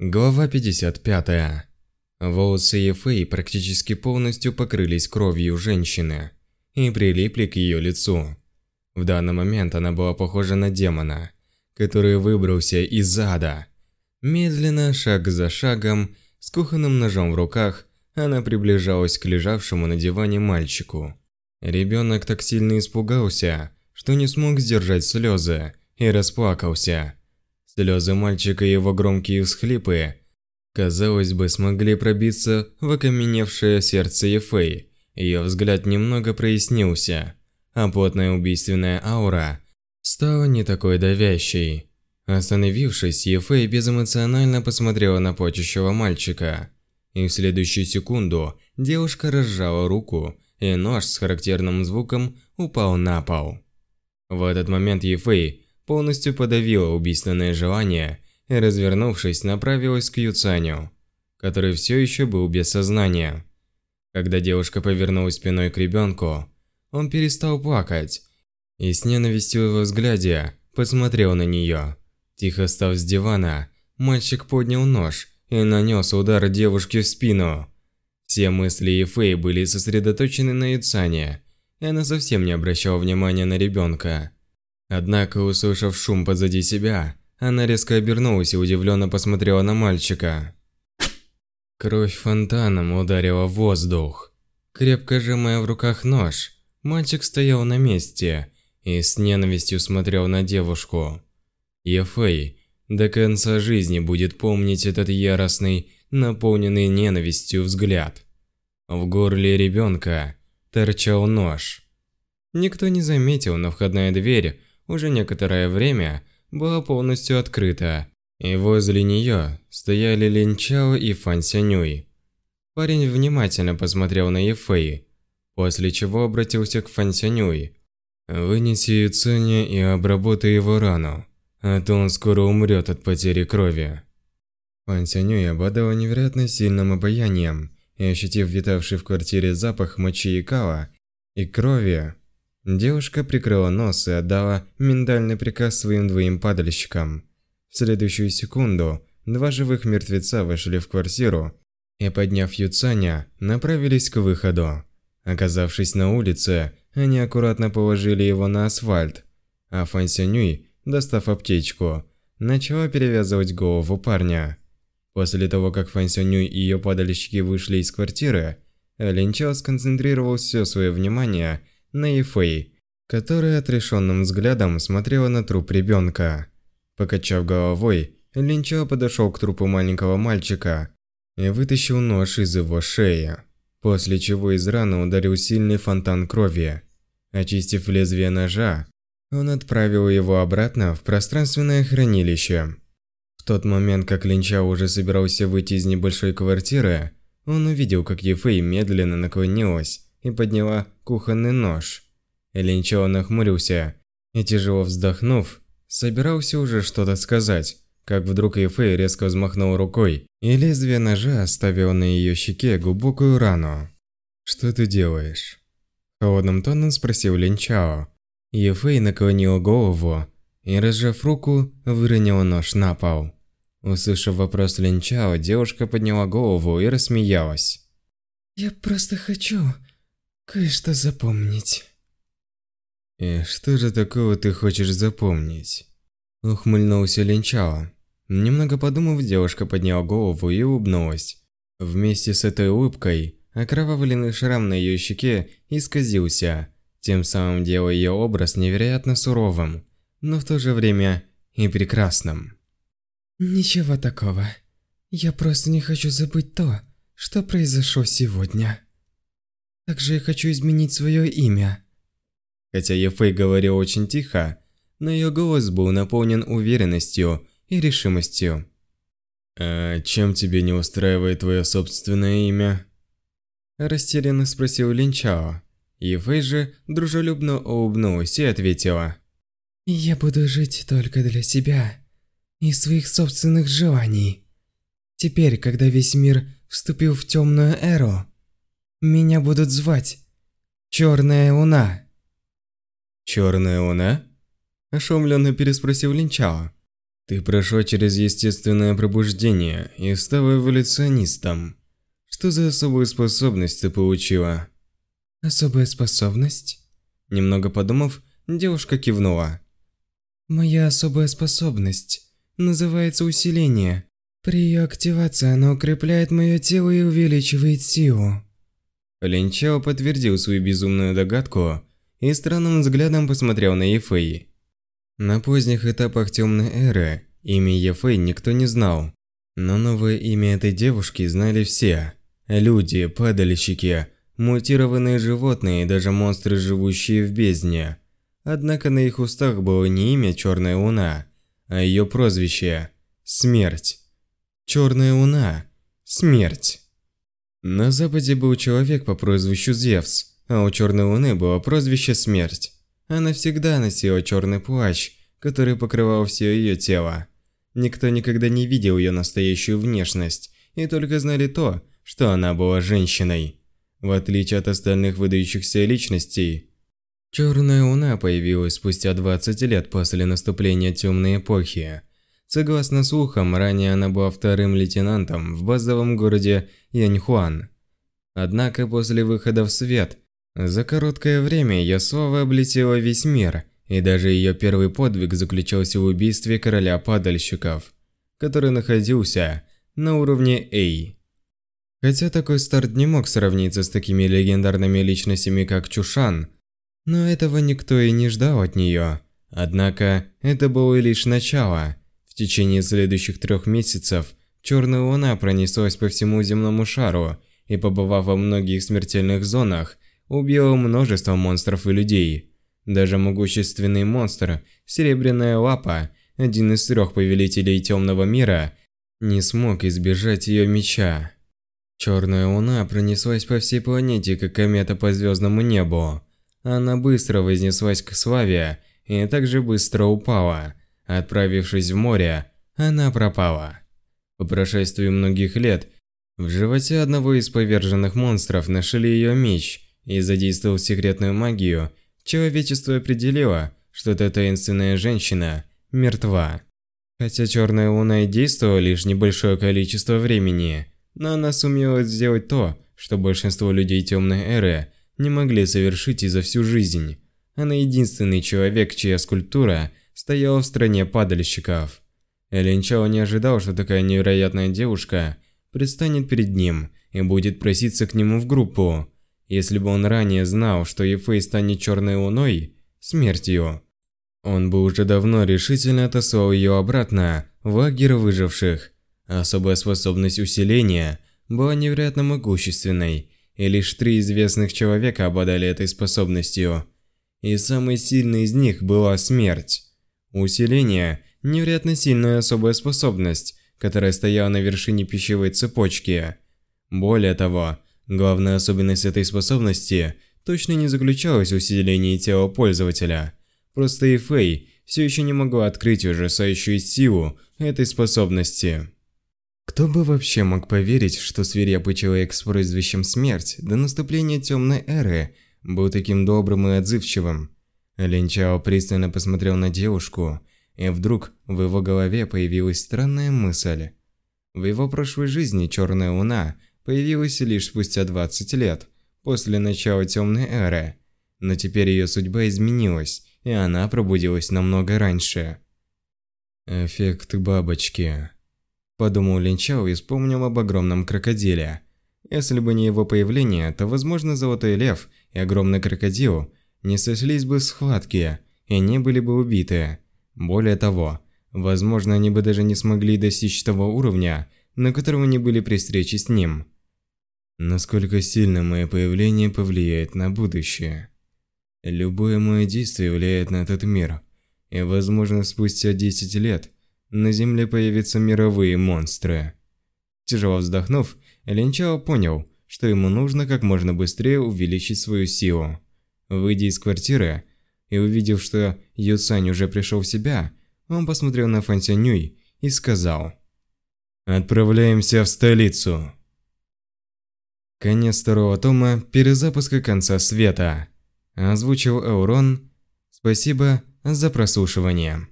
Глава 55. Волосы Ефэй практически полностью покрылись кровью женщины и прилипли к ее лицу. В данный момент она была похожа на демона, который выбрался из ада. Медленно, шаг за шагом, с кухонным ножом в руках, она приближалась к лежавшему на диване мальчику. Ребенок так сильно испугался, что не смог сдержать слезы и расплакался. Слезы мальчика и его громкие всхлипы, казалось бы, смогли пробиться в окаменевшее сердце Ефей. Ее взгляд немного прояснился, а плотная убийственная аура стала не такой давящей. Остановившись, Ефей безэмоционально посмотрела на плачущего мальчика. И в следующую секунду девушка разжала руку, и нож с характерным звуком упал на пол. В этот момент Ефей полностью подавила убийственное желание и, развернувшись, направилась к Юцаню, который все еще был без сознания. Когда девушка повернулась спиной к ребенку, он перестал плакать и с ненавистью в взгляде посмотрел на нее. Тихо став с дивана, мальчик поднял нож и нанес удар девушке в спину. Все мысли Ефэй были сосредоточены на Юцане, и она совсем не обращала внимания на ребенка. Однако, услышав шум позади себя, она резко обернулась и удивленно посмотрела на мальчика. Кровь фонтаном ударила в воздух. Крепко сжимая в руках нож, мальчик стоял на месте и с ненавистью смотрел на девушку. Ефэй до конца жизни будет помнить этот яростный, наполненный ненавистью взгляд. В горле ребенка торчал нож. Никто не заметил, но входная дверь уже некоторое время была полностью открыта, и возле нее стояли Лин Чао и Фан Сянюй. Парень внимательно посмотрел на Ефэй, после чего обратился к Фан Сянюй. «Вынеси Юценя и обработай его рану, а то он скоро умрет от потери крови». Фан Сянюй обладала невероятно сильным обаянием, и ощутив витавший в квартире запах мочи и кала и крови, Девушка прикрыла нос и отдала миндальный приказ своим двоим падальщикам. В следующую секунду два живых мертвеца вошли в квартиру и, подняв Юцаня, направились к выходу. Оказавшись на улице, они аккуратно положили его на асфальт, а Фан Сянюй, достав аптечку, начала перевязывать голову парня. После того, как Фан Сянюй и ее падальщики вышли из квартиры, Линчао сконцентрировал все свое внимание – на Ефэй, которая отрешенным взглядом смотрела на труп ребенка. Покачав головой, Линчао подошел к трупу маленького мальчика и вытащил нож из его шеи, после чего из раны ударил сильный фонтан крови. Очистив лезвие ножа, он отправил его обратно в пространственное хранилище. В тот момент, как Линчао уже собирался выйти из небольшой квартиры, он увидел, как Ефэй медленно наклонилась и подняла кухонный нож. Линчао нахмурился и, тяжело вздохнув, собирался уже что-то сказать, как вдруг Ефэй резко взмахнул рукой, и лезвие ножа оставило на ее щеке глубокую рану. «Что ты делаешь?» Холодным тоном спросил Линчао. Ефэй наклонил голову и, разжав руку, выронил нож на пол. Услышав вопрос Линчао, девушка подняла голову и рассмеялась. «Я просто хочу, Кое-что запомнить. И что же такого ты хочешь запомнить? Ухмыльнулся Линчао. Немного подумав, девушка подняла голову и улыбнулась. Вместе с этой улыбкой окровавленный шрам на ее щеке исказился, тем самым делая ее образ невероятно суровым, но в то же время и прекрасным. Ничего такого. Я просто не хочу забыть то, что произошло сегодня. Также я хочу изменить свое имя. Хотя Ефэй говорил очень тихо, но ее голос был наполнен уверенностью и решимостью. «А чем тебе не устраивает твое собственное имя?» Растерянно спросил Линчао. Ефэй же дружелюбно улыбнулась и ответила. «Я буду жить только для себя и своих собственных желаний. Теперь, когда весь мир вступил в темную эру, меня будут звать Черная Луна. Черная Луна? Ошеломленно переспросил Линчао. Ты прошла через естественное пробуждение и стала эволюционистом. Что за особую способность ты получила? Особая способность? Немного подумав, девушка кивнула. Моя особая способность называется усиление. При ее активации она укрепляет мое тело и увеличивает силу. Линчао подтвердил свою безумную догадку и странным взглядом посмотрел на Ефэй. На поздних этапах Темной Эры имя Ефэй никто не знал, но новое имя этой девушки знали все. Люди, падальщики, мутированные животные и даже монстры, живущие в бездне. Однако на их устах было не имя Черная Луна, а ее прозвище – Смерть. Черная Луна – Смерть. На Западе был человек по прозвищу Зевс, а у Черной Луны было прозвище Смерть. Она всегда носила черный плащ, который покрывал все ее тело. Никто никогда не видел ее настоящую внешность, и только знали то, что она была женщиной. В отличие от остальных выдающихся личностей, Черная Луна появилась спустя 20 лет после наступления Темной Эпохи. Согласно слухам, ранее она была вторым лейтенантом в базовом городе Яньхуан. Однако после выхода в свет, за короткое время ее слава облетела весь мир, и даже ее первый подвиг заключался в убийстве короля падальщиков, который находился на уровне A. Хотя такой старт не мог сравниться с такими легендарными личностями, как Чушан, но этого никто и не ждал от нее. Однако, это было лишь начало. В течение следующих трех месяцев Черная Луна пронеслась по всему земному шару и, побывав во многих смертельных зонах, убила множество монстров и людей. Даже могущественный монстр, Серебряная Лапа, один из трех повелителей Темного Мира, не смог избежать ее меча. Черная Луна пронеслась по всей планете, как комета по звездному небу. Она быстро вознеслась к славе и также быстро упала. Отправившись в море, она пропала. По прошествии многих лет, в животе одного из поверженных монстров нашли ее меч, и задействовав секретную магию, человечество определило, что эта таинственная женщина мертва. Хотя Черная Луна и действовала лишь небольшое количество времени, но она сумела сделать то, что большинство людей Темной Эры не могли совершить и за всю жизнь. Она единственный человек, чья скульптура стояла в стране падальщиков. Элин Чао не ожидал, что такая невероятная девушка предстанет перед ним и будет проситься к нему в группу. Если бы он ранее знал, что Ефэй станет черной луной, смертью, он бы уже давно решительно отослал ее обратно в лагерь выживших. Особая способность усиления была невероятно могущественной и лишь три известных человека обладали этой способностью. И самой сильной из них была смерть. Усиление – невероятно сильная особая способность, которая стояла на вершине пищевой цепочки. Более того, главная особенность этой способности точно не заключалась в усилении тела пользователя. Просто и Фэй все еще не могла открыть ужасающую силу этой способности. Кто бы вообще мог поверить, что свирепый человек с прозвищем Смерть до наступления Темной Эры был таким добрым и отзывчивым? Линчао пристально посмотрел на девушку, и вдруг в его голове появилась странная мысль. В его прошлой жизни Черная Луна появилась лишь спустя 20 лет, после начала Темной Эры, но теперь ее судьба изменилась, и она пробудилась намного раньше. Эффект бабочки. Подумал Линчао и вспомнил об огромном крокодиле. Если бы не его появление, то, возможно, Золотой Лев и огромный крокодил не сошлись бы в схватке и не были бы убиты. Более того, возможно, они бы даже не смогли достичь того уровня, на котором они были при встрече с ним. Насколько сильно мое появление повлияет на будущее? Любое мое действие влияет на этот мир, и, возможно, спустя 10 лет на Земле появятся мировые монстры. Тяжело вздохнув, Линчао понял, что ему нужно как можно быстрее увеличить свою силу. Выйдя из квартиры и увидев, что Юцань уже пришел в себя, он посмотрел на Фан Сянюй и сказал «Отправляемся в столицу». Конец второго тома перезапуска конца света. Озвучил Аурон. Спасибо за прослушивание.